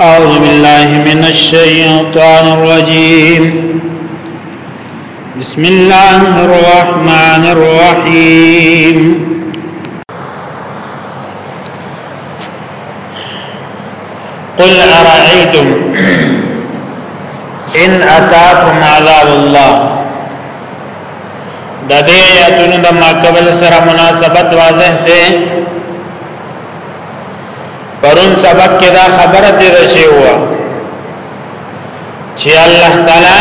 أعوذ بالله من الشيطان الرجيم بسم الله الرحمن الرحيم قل أرأيتم إن أتاكم عذاب الله دا دې دا ما قبل سر مناسبت واضح ده پرون سبق کې دا خبره تیر شي و چې الله تعالی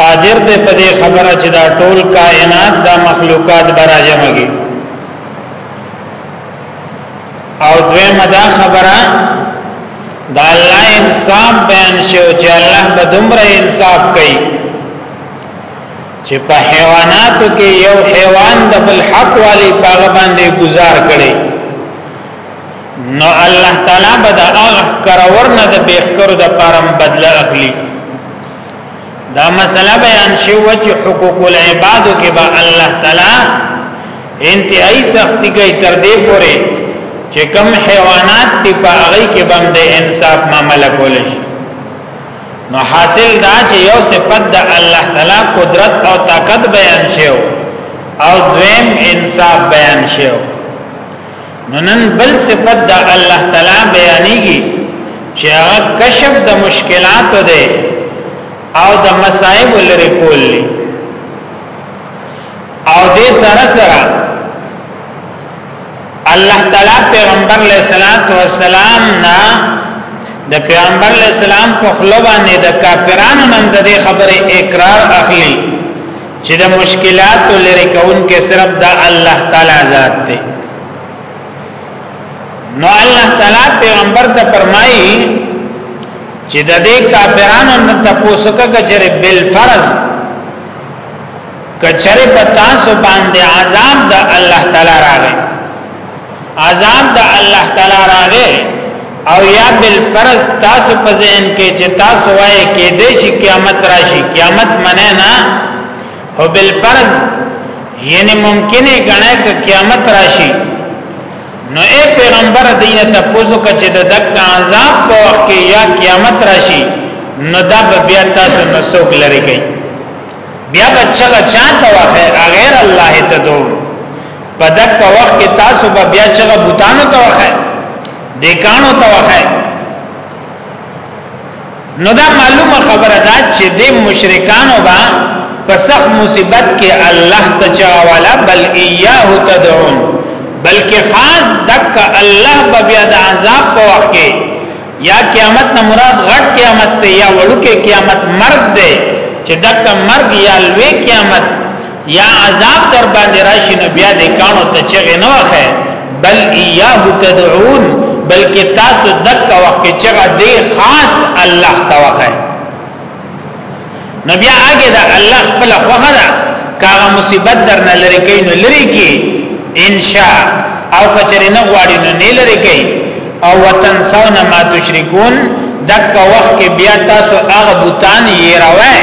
قادر دې په دې خبره چې دا ټول کائنات دا مخلوقات براجمږي او دویمه دا خبره دا الله انصاف بیان شو چې الله به دومره انصاف کوي چې په حیواناتو کې یو حیوان د بل حق والی پاغه باندې گزار کړي نو الله تعالی به د هغه کرور نه د بهکر د پرم بدله اخلي دا مسله بیان شو چې حقوق العباد کې به الله تعالی انتهایی سختی کوي تر دې پورې چې کم حیوانات دی په هغه کې بم د انصاف معاملې کول شي نو حاصل دا چې یو صفت د الله تعالی قدرت او طاقت بیان شوی او دویم انصاف بیان شوی نو نن بل صفت د الله تعالی بیانېږي چې هغه کشف د مشکلاتو دی او د مصائب لري کول دی او دې سره سره الله تعالی پیغمبر علیہ الصلوۃ والسلام نا د پیغمبر علیہ السلام په خلوبانه د کافرانو نن د خبره اقرار اخلي چې د مشکلات لري کون کې صرف د الله تعالی ذات دی نو الله تعالی پیغمبر ته فرمایي چې د دې کافرانو نه تاسو کچره بل فرض کچره په تاسو باندې عذاب د الله تعالی راغی عذاب د الله تعالی راغې او یا بل فرض تاسو په ذهن کې چې تاسو وایې کې د شي قیامت راشي قیامت منه نه او بل فرض یعنی ممکنه غنه ک قیامت راشي نو اے پیغمبر دینه ته پوزو کچ د دک عذاب په وخت کې یا قیامت راشي نو دا بیا تاسو نسوک لري کوي بیا بچا بچا ته واخه غیر الله ته دو په دک وخت کې تاسو به بیا چې بوتانو ته واخه دیکانو ته واخه نو دا معلومه خبره ده چې د مشرکانو با په سخت مصیبت کې الله ته چاواله بل ایاه تدعون بلکې خاص دک الله به بیا د عذاب په وخت کې یا قیامت نه مراد غټ قیامت ته یا وړوکې قیامت مرګ دی چې دک مرګ یا لوی قیامت یا عذاب در باندې راشي نو بیا دې کانو ته چغې نه وخه بل ایاه تدعون بلکې تاسو دک وخت چغه دی خاص الله ته وخه نو بیا هغه د الله خپل خوخه ده کاغه مصیبت در نه لری کوي نو لری کی ان شاء او کچری نه غواړي نو نه لری کوي او وطن سونه ما تشرکون دک وخت کې بیا تاسو هغه بوتان یې راوای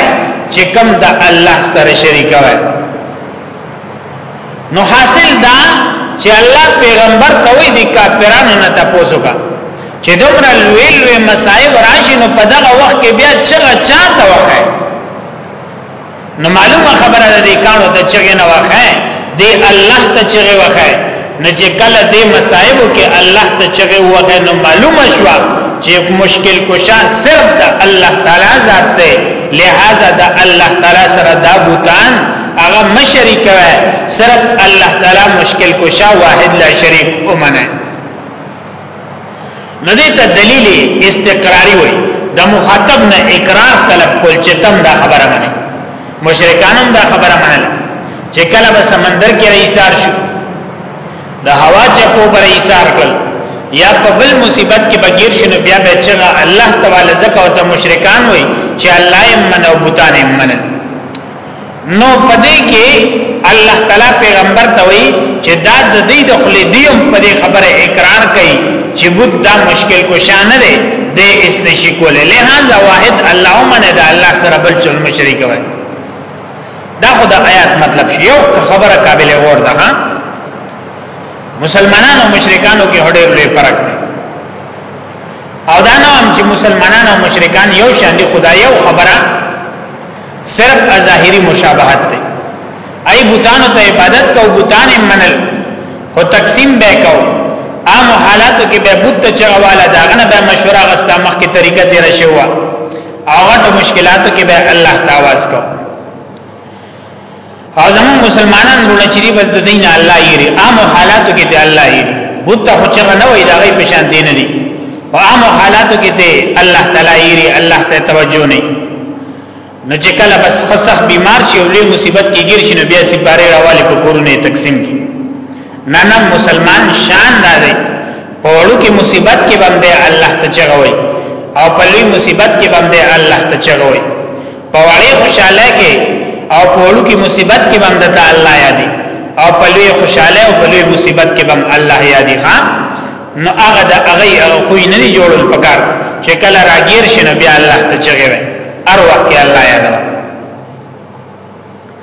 چې کم د الله سره شریکوي نو حاصل دا چې الله پیغمبر ته وی دي کافرانو نه تاسو کا چې دومره لوی لوی مصائب راشي نو په دغه وخت کې بیا چغه چاته وخه نو معلومه خبره ده دې کانو ته چغه نه وخه دې الله ته چغه وخه نه چې کله دې مصائب کې الله ته چغه وغه نو معلومه شو چې مشکل کشا صرف د الله تعالی ذات دی لہذا د الله تعالی سره دا بوتان هغه مشری کوي صرف الله تعالی مشکل کشا واحد لا شریک ومنه نو دې ته دلیل استقراری وای د مخاطب نه اقرار طلب کول چې تم دا خبره منه مشرکانم دا خبره منل چې کله به سمندر کې رئیسار شو د هوا چپو پر ایثار کړ یا په بل مصیبت کې بغیر شنو بیا به چې الله تعالی زکه او ته مشرکان وای چې الله یې منو بوتان یې منل نو پدې کې الله تعالی پیغمبر ته وایي چې دا د دې د خلې دیوم په دې خبره اقرار کوي چې بود دا مشکل کو شان نه دی اس نشي کوله لہذا واحد الله من دا الله سره بل چل مشرک وي دا خدا آیات مطلب شی یو خبره قابل غور ده ها مسلمانانو او مشرکانو کې هډې لوی فرق دی او دا نه هم چې مسلمانانو او مشرکان یو شان دي خدای یو خبره صرف ظاهری مشابهت دی ای بوتانو ته عبادت کو بوتان منل خو تقسیم به کو عام حالاتو کې به بوت ته چغواله داغه نه به مشوره غستا مخ کې طریقه تیر شوه او غټ مشکلاتو کې به الله تعالی کو او زمون مسلمانان ورونه چې بس د دین الله یې عام حالاتو کې ته الله یې بوته خو چې نه وای دا غي په شان دین نه او عام حالاتو کې ته الله تعالی یې الله ته توجه نه نو چې کله بس خصخ بیمار شي او له مصیبت کې گیر شي نو بیا سي پاره راواله په کورونه تقسیم کی نه نه مسلمان شان نه دی په وړو کې مصیبت کې باندې الله ته چغوي او په لوی مصیبت کې باندې الله ته چغوي په وړې خوشاله کې او په وړو کې مصیبت کې بم دته الله یادي او په لوی خوشاله او په لوی مصیبت کې بم الله یادي ها نو هغه د هغه هغه خو نه دی جوړل پکار چې کله راګیر شنه بیا الله ته چغوي هر وخت الله یادوي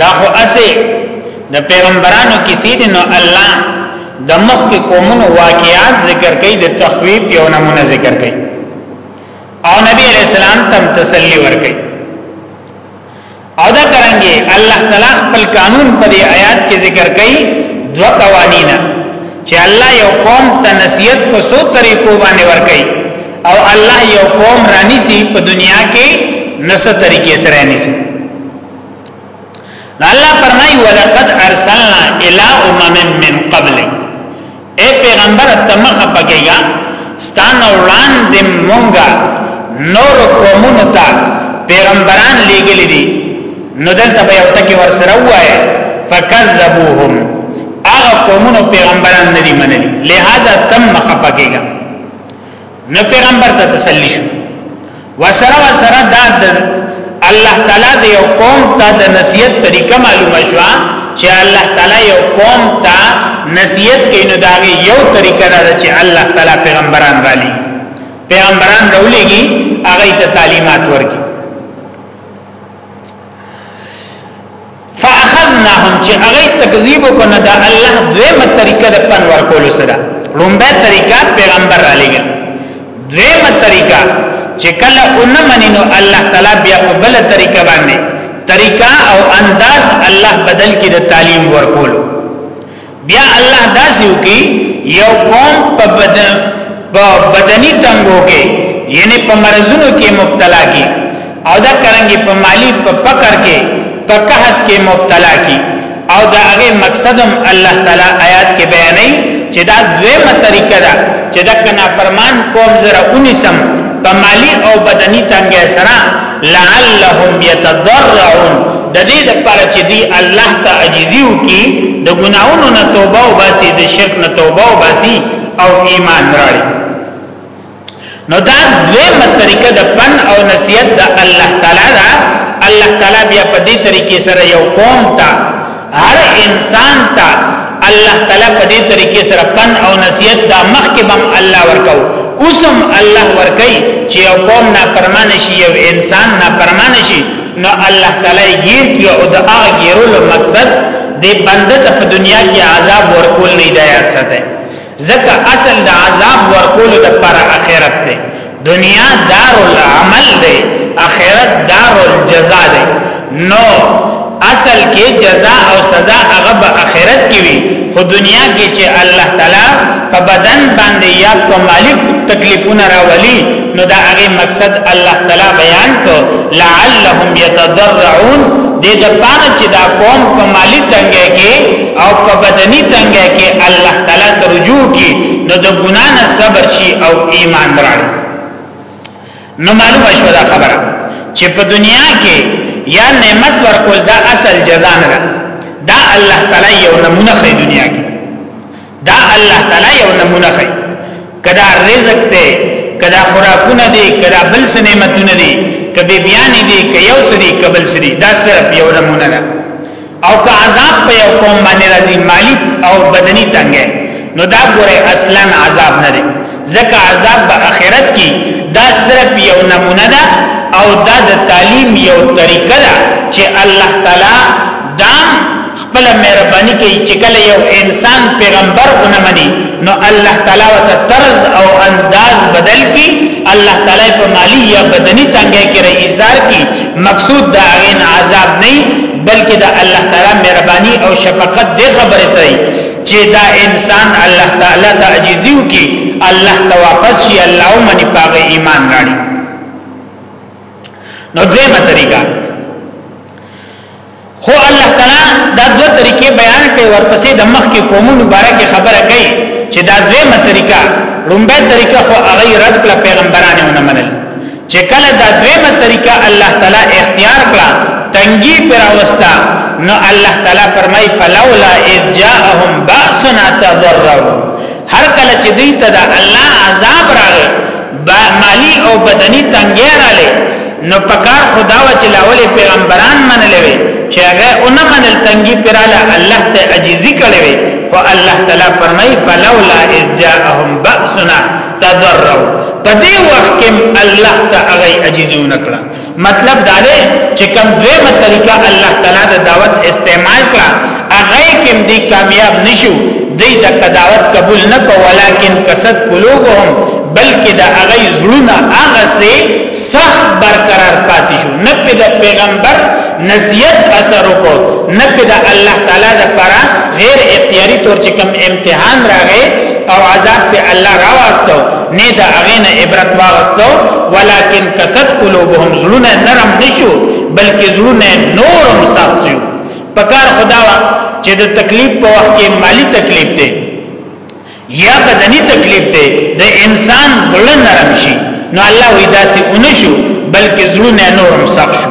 دا خو اسه د پیغمبرانو کیسې دي نو الله د مخ کې قومونو واقعات ذکر کوي د تخویب یو نمونه ذکر کوي او نبی علیہ السلام تم تسلی ورکړي او دا کرانګي الله تعالی خپل قانون په دې آیات کې ذکر کړي دو قوانین چې الله یو قوم ته نصیحت په سو طریقو باندې ورکړي او الله یو قوم رانی سي په دنیا کې نسه طریقې سره رانی سي الله فرمای ولقد ارسلنا الى امم من قبل اے پیغمبر تمخ پکېګا ستان وړاندې مونږه نور قومونو ته پیغمبران لېګل دي نو دلته به یو ټکی ور سره وای فکذبوهم هغه قومونو پیغمبران نه دي منلي لہذا تم مخ پکېګا نه پیغمبر ته تسلی شو وسره وسره دا د الله تعالی د یو قوم ته د نصیحت طریقه معلومه شو چې الله تعالی یو قوم ته نصیحت کوي نو دا یو طریقه ده چې الله تعالی پیغمبران را لېږي پیغمبران راولېږي هغه ته تعلیمات ورکړي فاخذناهم چې هغه تکذیب کو نه دا الله دویمه طریقه د پن ورکول سره لومبه طریقه پیغمبر را لګل دویمه طریقه چې کله اونم منینو الله تعالی بیا په بل طریقه باندې طریقه او انداز الله بدل کې د تعلیم ورکول بیا الله داسې وکي یو قوم په بدن په بدني تنګو کې یعنی په مرزونو کې مبتلا کی او دا کرنګي په مالی په فقر کې په قحط کې مبتلا کی او دا هغه مقصدم الله تعالی آیات کې بیانې چې دا دویمه طریقه ده چې دا کنا فرمان قوم زره 19 په مالی او بدني تنګه سره لعلهم يتضرعون د دې لپاره چې دی الله ته عجزي وکي د ګناونو نه توبه او باسي د شرک نه توبه او باسي او ایمان راړي نو دا دویمه طریقه د پن او نصیحت د الله تعالی دا الله تعالی بیا په دې طریقې سره یو قوم ته هر انسان ته الله تعالی په دې طریقې سره پن او نصیحت دا مخکې بم الله ورکاو اوسم الله ورکای چې یو قوم نه پرمان شي یو انسان نه پرمان شي نو الله تعالی غیر کی او د هغه غیرولو مقصد دې بنده ته په دنیا کې عذاب ورکول نه دی یاد ساته ځکه اصل د عذاب ورکولو د پر اخرت دی دنیا دار العمل دی اخرت دار الجزا دی نو اصل کې جزا او سزا هغه به اخرت کې وي خو دنیا کې چې الله تعالی په بدن باندې یا په مالی تکلیفونه راولي نو دا هغه مقصد الله تعالی بیان کو لعلهم يتضرعون دې د پاره چې دا قوم په مالی تنګه کې او په بدني تنګه کې الله تعالی ته رجوع کی نو د ګنا نه صبر شي او ایمان راړي نو معلومه شو دا خبره چې په دنیا کې یا نعمت ورکول دا اصل جزا نه ده دا الله تعالی یو نمونه خې دنیا کې دا الله تعالی یو نمونه خې کدا رزق ته کدا خوراکونه دي کدا بل څه نعمتونه دي کبي بیان دي کيو سري قبل سري دا صرف یو نمونه ده او که عذاب په یو قوم باندې راځي مالی او بدني تنګه نو دا ګوره اصلا عذاب نه دی ځکه عذاب په آخرت کې دا صرف یو نمونه ده او دا د تعلیم یو طریقه ده چې الله تعالی دا خپل مهرباني کوي چې کله یو انسان پیغمبر ونه مني نو الله تعالی ته طرز او انداز بدل کی الله تعالی په مالی یا بدني تنګه کې رئیسار کی مقصود دا غین عذاب نه بلکې دا الله تعالی مهرباني او شفقت دې خبره ته چې دا انسان الله تعالی ته عجیزي وکي الله ته واپس شي الله ومني پاغه ایمان راړي نو دغه طریقہ خو الله تعالی دا دوه طریقې بیان کوي ورپسې د مخ کې قومو مبارک خبره کوي چې دا دوه طریقہ لومبه طریقہ خو هغه رد کړ پیغمبرانو نه منل چې کله دا دویمه طریقه الله تعالی اختیار کړه تنګي پر اوستا نو الله تعالی فرمای فلولا اذ جاءهم باسنا تضرروا هر کله چې دوی ته د الله عذاب راغی مالی او بدنی تنګي راغی نو پکار خدا و چې لاول پیغمبران منلې وي چې هغه اون منل تنګي پراله الله ته عجیزي کړې وي فالله تعالی فرمای فلولا اذ جاءهم باسنا تضرع په دې وخت کې الله ته هغه عجزي ونکړه مطلب دا دی چې کوم دیمه طریقه الله تعالی د دعوت استعمال کړه هغه کې دې کامیاب نشو دې د دعوت قبول نه کو ولیکن کسد قلوبهم بلکې دا هغه زړونه هغه سي سخت برقرار پاتې شو نه په د پیغمبر نصیحت اثر وکړو نه په د الله تعالی د پر غیر اختیاري تور چې کوم امتحان راغی او عذاب په الله راوستو نه دا اغینه عبرت واغستو ولکن کسد قلوبهم زړونه نرم نشو بلکې زړونه نورم سخت شو پکار خدا وا چې د تکلیف په وخت کې مالی تکلیف دی یا بدني تکلیف دی د انسان زړه نرم شي نو الله وی داسې اونشو بلکې زړونه نورم سخت شو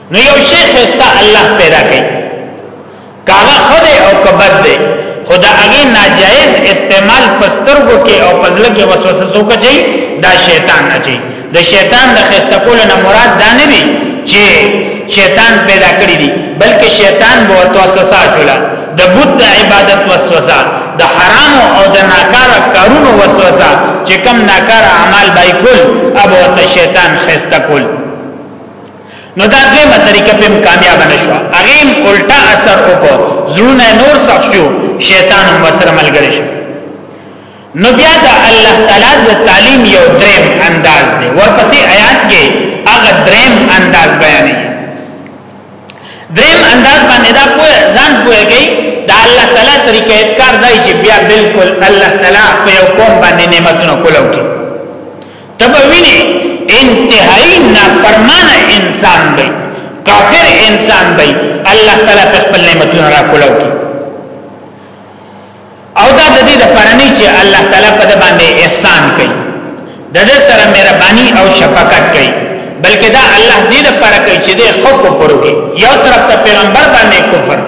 نو یو شیخ استا الله پیدا کړي کاغه خده او کبد ده خدا هغه ناجائز استعمال پسترګو کې او پزله کې وسوسه سو کوي دا شیطان نه چي د شیطان د خسته کول نه مراد دا نه دي چې شیطان پیدا کړی دي بلکې شیطان به وسوسه چولا د بت د عبادت وسوسه د حرام او د ناکاره کارونو وسوسه چې کم ناکاره اعمال بای کول ابو ته شیطان خسته کول نو دا دیمه طریقه په کامیاب نشو هغه الټا اثر وکړو زړونه نور سخت شو شیطان هم سره ملګری شو نو بیا دا الله تعالی د تعلیم یو دریم انداز دی ورپسې آیات کې هغه دریم انداز بیانې دریم انداز باندې دا کوه ځان کوهږي دا الله تعالی طریقې کار دی چې بیا بالکل الله تعالی په یو قوم باندې نعمتونه کولو کې تبوینه انتهایی نافرمان انسان دی کافر انسان دی الله تعالی په خپل نعمتونو را کولاو کی او دا د دې د پرانی چې الله تعالی په باندې احسان کوي د دې سره مهرباني او شفقت کوي بلکې دا الله دې لپاره کوي چې د خلکو پرو کې یو طرف ته پیغمبر باندې کفر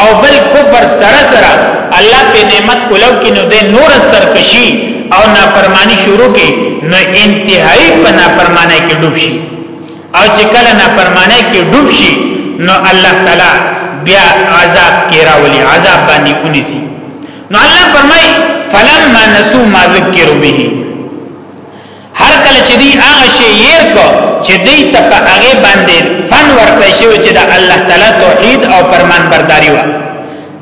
او بل کفر سره سره الله په نعمت کولو کې نو د نور سرکشي او نافرمانی شروع کې نو انتهایی په نافرمانی کې ډوب شي او چې کله نافرمانی کې ډوب شي نو الله تعالی بیا عذاب کې راولي عذاب باندې ونیسي نو الله فرمای فلما نسو ما ذکروا به هر کله چې دی هغه شی ير کو چې دی ته په هغه باندې فن ورکړی شو چې د الله تعالی توحید او فرمان برداری و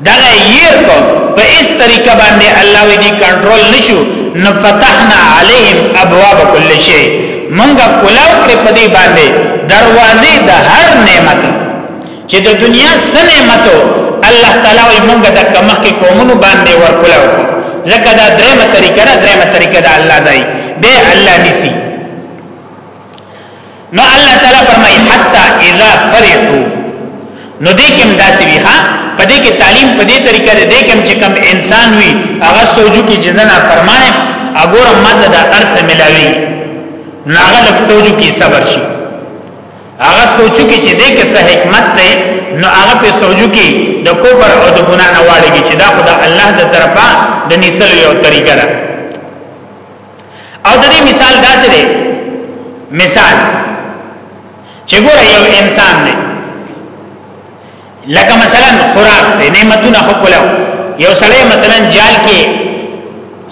دا ير کو په اس طریقه باندې الله وی دی کنټرول نشو نو فتحنا علیهم ابواب کل شی مونږه کولاو کړ په دې باندې دروازې د هر نعمت چې د دنیا سنعمتو الله تعالی وي مونږ د کمخ کې قومونو باندې ورکولو ځکه دا درېمه طریقه ده درېمه طریقه ده الله ځای به الله نسی نو الله تعالی فرمایي حتا اذا فرحوا نو دې کوم داسې وی ها پدې کې تعلیم پدې طریقه دې کوم چې کوم انسان وي هغه سوجو کې جزنا فرمانه اګور ماده د ارث ملاوي ناغه لک سوجو کې صبر شي هغه سوچو کې چې دې کې څه حکمت دی نو هغه په سوچو کې د کوبر او د ګنا نه واړېږي چې دا خدا الله د طرفه د نسل یو طریقه ده او د دې مثال داسې دی مثال چې ګوره یو انسان دی لکه مثلا خوراک دی نعمتونه خو کولاو یو سړی مثلا جال کې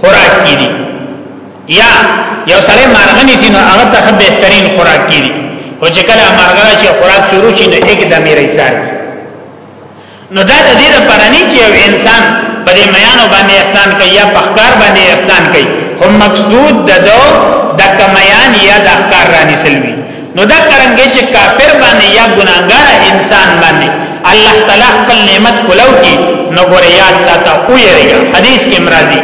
خوراک کیدی یا یو سړی مارغنی سي نو هغه ته بهترین خوراک کیدی او چې کله مارغنی چې خوراک شروع شي نو یک د میرې سار نو دا د دې لپاره نه چې یو انسان په دې میانو باندې احسان کوي یا په ښکار باندې احسان کوي هم مقصود د دو د کمیان یا د ښکار رانی سلوي نو دا کرنګي چې کافر باندې یا ګناګار انسان باندې الله تعالی خپل نعمت کولو کی نو ګور یاد ساته او یریګا حدیث کې مرাজি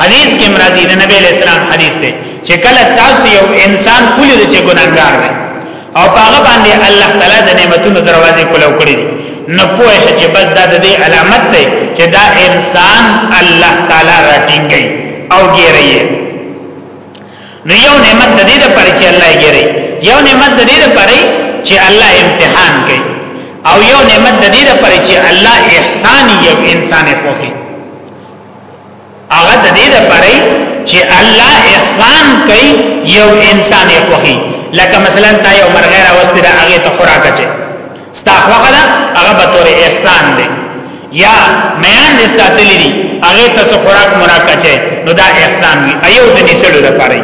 حدیث کې مرাজি د نبی اسلام حدیث دی چې کله تاسو یو انسان کولې چې ګناګار دی او هغه باندې الله تعالی د نعمتونو دروازې کولو کړې دي نو پوه شئ چې بس دا د دې علامت ده چې دا انسان الله تعالی راټینګي او ګیري نو یو نعمت د دې لپاره چې الله یې ګري یو نعمت د دې لپاره چې الله امتحان کوي او یو نعمت د دې لپاره چې الله احسان یو انسان کوي هغه د دې لپاره چې الله احسان کوي یو انسان کوي لکه مثلا تا یو مرغه راوستي دا هغه ته خوراک چي ستا خوخه دا هغه به تور احسان دی یا میان دې ساتلې دي هغه تاسو خوراک مراکچه نو دا احسان وي ایو د نشړو لپاره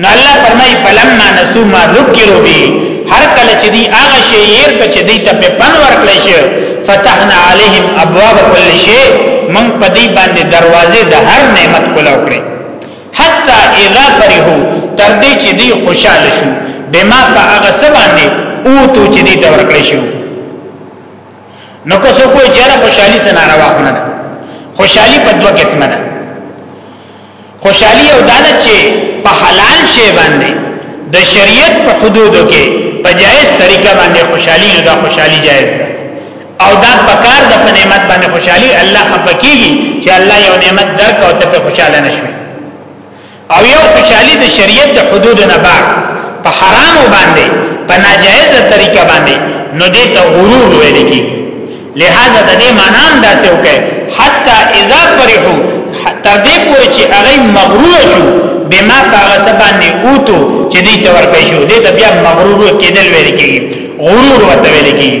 نو الله فرمای فلما نسو ما ذکروا به هر کله چې دی هغه شی ير کچ دی ته په پن ورکړی شي فتحنا عليهم ابواب كل شيء من پدی باندې دروازه د هر نعمت کولاو کړی حتا اذا فرحو تر دې چې دی خوشاله شو بما په هغه سباندې او تو چې دی ته ورکړې شو نو که څوک وایي چې را خوشحالي سره ناروا نه ده خوشحالي په دوه قسمه ده خوشحالي او دانه چې په حلال شی باندې د شریعت په حدودو کې په جائز طریقه باندې خوشحالي نه ده خوشحالي جائز ده او دا پکار د په نعمت باندې خوشحالي الله خپکیږي چې الله یو نعمت درک او ته په خوشاله نشې او یو خوشحالي د شریعت د حدود نه بعد په حرام باندې په ناجایز طریقه باندې نو دې ته غرور ویل کی لہذا د دې معنی هم داسې وکړي حتا اذا فرحو تر دې پورې چې هغه مغرور شو بما هغه سبانه اوتو چې دې تور پېښو دې ته بیا مغرور کېدل ویل کیږي غرور وته ویل کیږي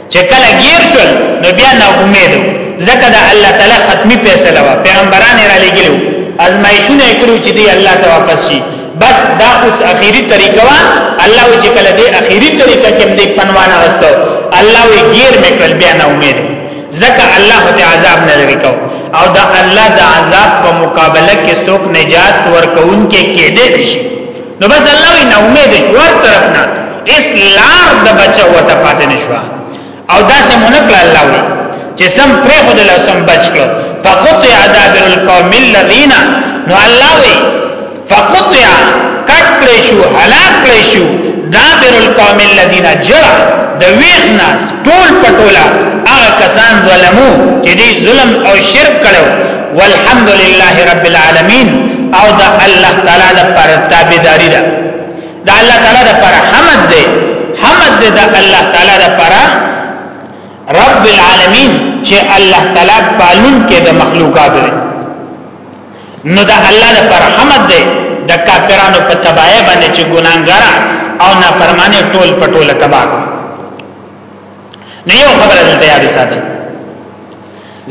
چې کله غیر شول نو بیا نه امید زکه دا الله تعالی ختمي فیصله وا پیغمبران را لګلو ازمایښونه کړو چې دی الله ته واپس شي بس دا اوس اخیری طریقه وا الله چې کله دې اخیری طریقه کې دې پنوانه غستو الله وی غیر مې کړ بیا نه امید زکه الله ته عذاب نه لري کو او دا الله د عذاب په مقابله کې څوک نجات ورکون کې کېدې شي نو بس الله وی نه امید شو هر طرف نه اس لار د بچو ته پاتې نشو او دا سه منکل الله وی چې سم پر خود له سم بچ کړو فقطع دابر القوم الذين نو الله وی فقطع کټ کړی شو هلاک کړی شو دابر القوم الذين جرى د ویخ ناس ټول پټولا هغه کسان ظلمو چې دې ظلم او شرک کړو والحمد لله رب العالمین او دا الله تعالی د پر تابعداري ده دا الله تعالی د پر حمد ده حمد ده دا الله تعالی د پر رب العالمین چې الله تعالی پالون کې د مخلوقات ده نو دا الله د پر حمد ده د کافرانو په تباہی باندې چې ګناګارا او نافرمانه ټول پټول تباہ نه یو خبره دلته یاد ساتل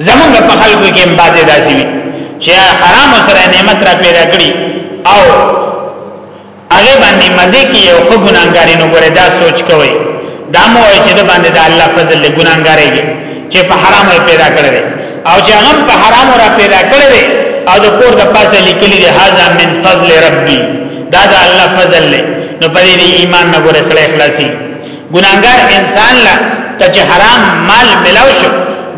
زمونږ په خلکو کې بعضې داسې وي چې حرام سره نعمت را پیدا کړي او هغه باندې مزه کې یو خو ګناګاري نو ګره دا سوچ کوي دا مو چې د باندې د الله فضل له ګناګاري چې په حرام پیدا کړي او چې هغه په حرام را پیدا کړي او د کور د پاسه لیکلي دي هاذا من فضل ربي دا د الله فضل له نو په دې ایمان نه ګره سره اخلاصي ګناګار انسان لا ته چې حرام مال ملاو شو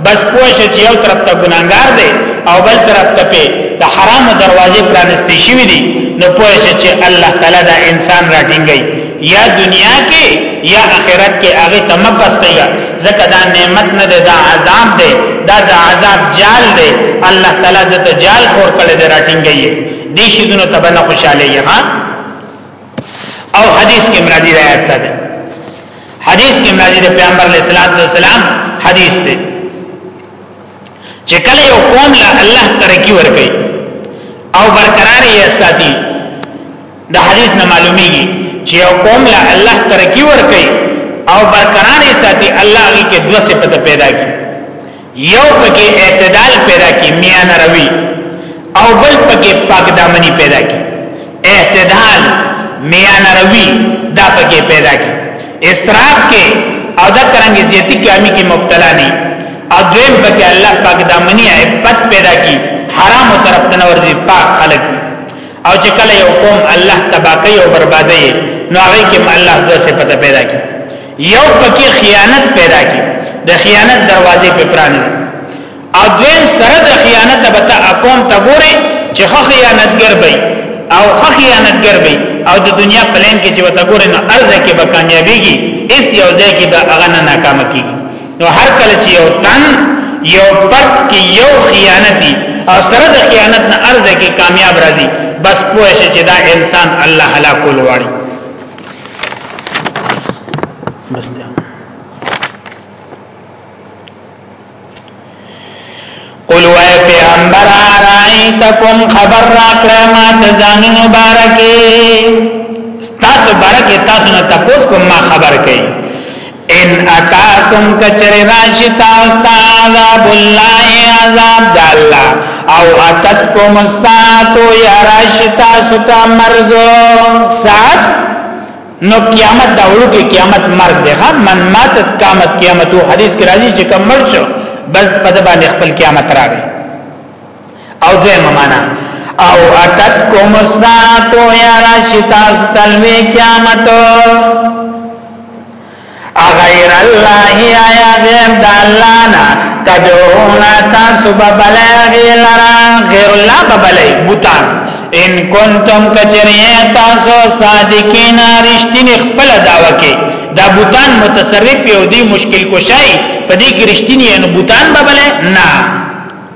بس پوه شي چې یو طرف ته ګناګار دی او بل طرف ته په د حرام دروازې پرانستې شوې دي نو پوه شي چې الله تعالی دا انسان راټینګي یا دنیا کې یا آخرت کې هغه تمپستیا زکه دا نعمت نه ده دا عذاب ده دا د عذاب جال ده الله تعالی د جال خور کړي دراټینګي دي شي دنو تبنه خوشاله یې ها او حدیث کې مرادی د آیات سره حدیث کې مرادی د پیغمبر علیه الصلاۃ والسلام حدیث دی چې کله یو قوم له الله ترقی ورکړي او برقرار یې ساتي د حدیث نه معلومیږي چې یو قوم له الله ترقی ورکړي او برقرار یې ساتي الله هغه کې دوه صفات پیدا کړي یو پکې اعتدال پیدا کی میان روی او بل پکې پاک دامنی پیدا کی اعتدال میان روی دا پکې پیدا کی استراب کې او دا ترنګ زیاتی کامی کې مبتلا نه او دویم پکې الله پاک دامنی عفت پیدا کی حرام طرف ته ورځي پاک خلق او چې کله یو قوم الله تباکی او بربادي نو هغه کې الله دوه صفته پیدا کی یو پکې خیانت پیدا کی د خیانت دروازې په پرانځ او دویم سره د خیانت به ته اقوم ته ګوري چې خو خیانتګر وي او خو خیانتګر وي او د دنیا پلان کې چې وته ګوري نو ارزه کې به کامیابیږي اس یو ځای کې به هغه نه ناکام کیږي نو هر کله چې یو تن یو پرد کې یو خیانتي او سره د خیانت نه ارزه کې کامیاب راځي بس پوه شي چې دا انسان الله هلاکول واړي بس ده قل وای پیغمبر رایتکم خبر راکړه ما ته ځان مبارکي تاسو برکه تاسو نه تاسو کوم ما خبر کړي ان اتاکم کچر راشی تاستا عذاب اللہ عذاب دا اللہ او اتتکم الساعتو یا راشی تاستا مرگ ساعت نو قیامت دا وړو کې قیامت مرګ دی ها من ماتت قامت قیامت حدیث کې راځي چې کوم مرګ شو بس په دبا خپل قیامت راغی او دویمه معنا او اتت کوم ساتو یا راشی تاس تلوی قیامتو اغیر الله یا غیر د الله نه تدعون تاسو ببلغی لرا غیر الله ببلغی بوتان ان کنتم کچری تاسو صادقین رشتین خپل دعوه کې دا بوتان متصرف یو دی مشکل کوشای په دې کې رشتینی ان بوتان ببلغی نه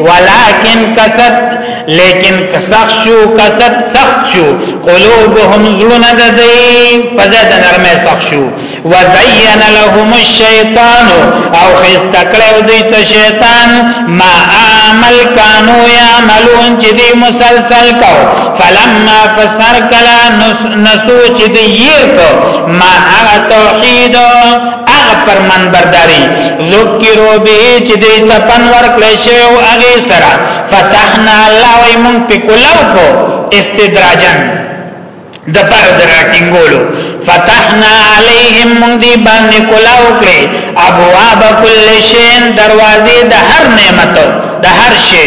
ولكن کسد لیکن سخت شو کسد سخت شو قلوبهم زړونه د دی په ځای د نرمه سخت شو وزین لهم الشیطان او خستکړو دوی ته شیطان ما عمل کانو یعملون چې دی مسلسل کو فلما فسر کلا نسو چې دی یې کو ما هغه توحید هغه پر منبرداري ذکرو به چې دې ته پن ورکړې شو او هغه سره فتحنا الله وي مونږ په کولو کو استدراجن د پر دراټینګولو فتحنا علیهم مونږ دې باندې کولو کړې ابواب کل شین دروازې د هر نعمتو د هر شی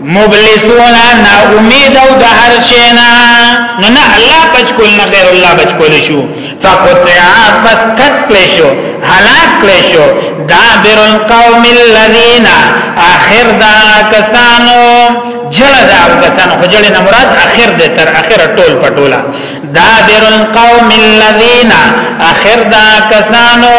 مبلسون نا امید او د هر شي نه نو نه الله بچکول نه غیر الله بچکول شو فقطع بس کټ کړی شو هلاک کړی شو دابر القوم الذين اخر دا کسانو جړه دا کسانو خو جړه نه مراد اخر دې تر اخر ټول پټولا دابر القوم الذين اخر دا کسانو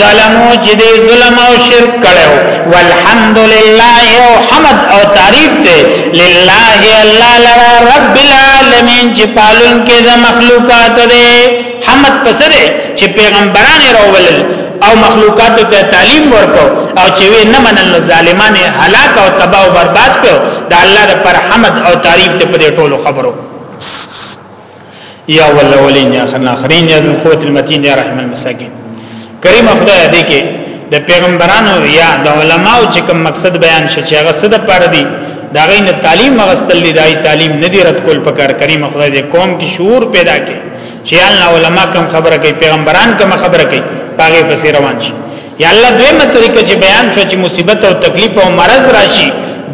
ظلمو چې دې ظلم او شرک کړو والحمد لله او حمد او تعریف ته لله الله لرا رب العالمین چې پالون کې د مخلوقات دې حمد پسره چې پیغمبران راول او مخلوقات ته تعلیم ورکو او چې وی نه منل ظالمان هلاک او تباہ او برباد کړو دا الله پر حمد او تعریف ته په ټولو خبرو یا ولولین یا خناخرین یا قوت المتین یا رحم المساکین کریم خدای دې کې د پیغمبرانو یا د علماو چې کوم مقصد بیان شي چې هغه صد پر دي دا غین تعلیم غستل دی دای تعلیم ندی رد کول پکار کریم خدای دې قوم کې شعور پیدا کړي چې الله علما کوم خبره کوي پیغمبران کوم خبره کوي پاګه پسې روان شي یا الله دیمه طریقه چې بیان شو چې مصیبت او تکلیف او مرض راشي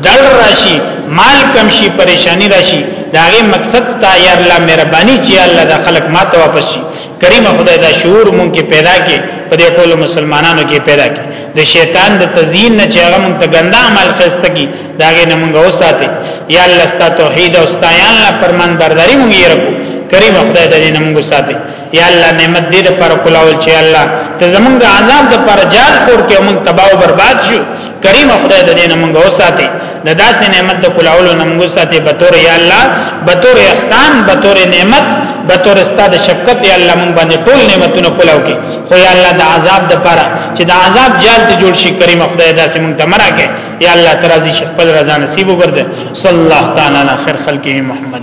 دړ راشي مال کم شي پریشانی راشي داغه مقصد ستا یا الله مهرباني چې الله دا خلق ما ته واپس شي کریم خدای دا شعور مونږ کې پیدا کې په دې ټول مسلمانانو کې پیدا کې د شیطان د تزیین نه چې هغه مونږ ته ګنده عمل خسته کی داغه نه مونږ اوساته یا الله ستا توحید او ستا یا الله پرمان برداری مونږ یې رکو کریم خدای دې نه مونږ ساته یا الله نعمت دې پر کولاول چې الله ته زمونږ عذاب د پر جال خور کې مونږ تباہ او برباد شو کریم خدای د دین مونږ وساتي د داسې نعمت د کولاول نه مونږ ساتي به تور یا الله به تور احسان به تور نعمت به تور استاد شفقت یا الله مونږ باندې ټول نعمتونه کولاو کې خو یا الله د عذاب د پر چې د عذاب جال ته جوړ شي کریم خدای داسې مونږ ته مرا کې یا الله ترازی شیخ پر رضا نصیب وګرځي صلی الله تعالی علی خیر خلقه محمد